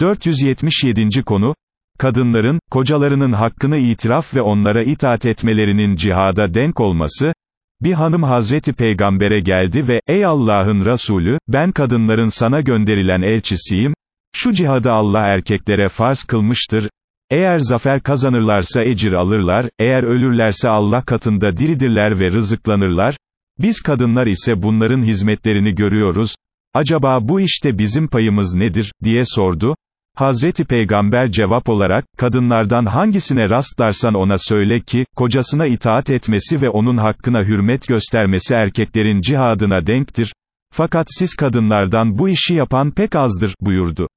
477. konu, kadınların, kocalarının hakkını itiraf ve onlara itaat etmelerinin cihada denk olması, bir hanım Hazreti Peygamber'e geldi ve, ey Allah'ın Resulü, ben kadınların sana gönderilen elçisiyim, şu cihadı Allah erkeklere farz kılmıştır, eğer zafer kazanırlarsa ecir alırlar, eğer ölürlerse Allah katında diridirler ve rızıklanırlar, biz kadınlar ise bunların hizmetlerini görüyoruz, acaba bu işte bizim payımız nedir, diye sordu, Hazreti Peygamber cevap olarak, kadınlardan hangisine rastlarsan ona söyle ki, kocasına itaat etmesi ve onun hakkına hürmet göstermesi erkeklerin cihadına denktir, fakat siz kadınlardan bu işi yapan pek azdır, buyurdu.